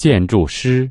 建筑师。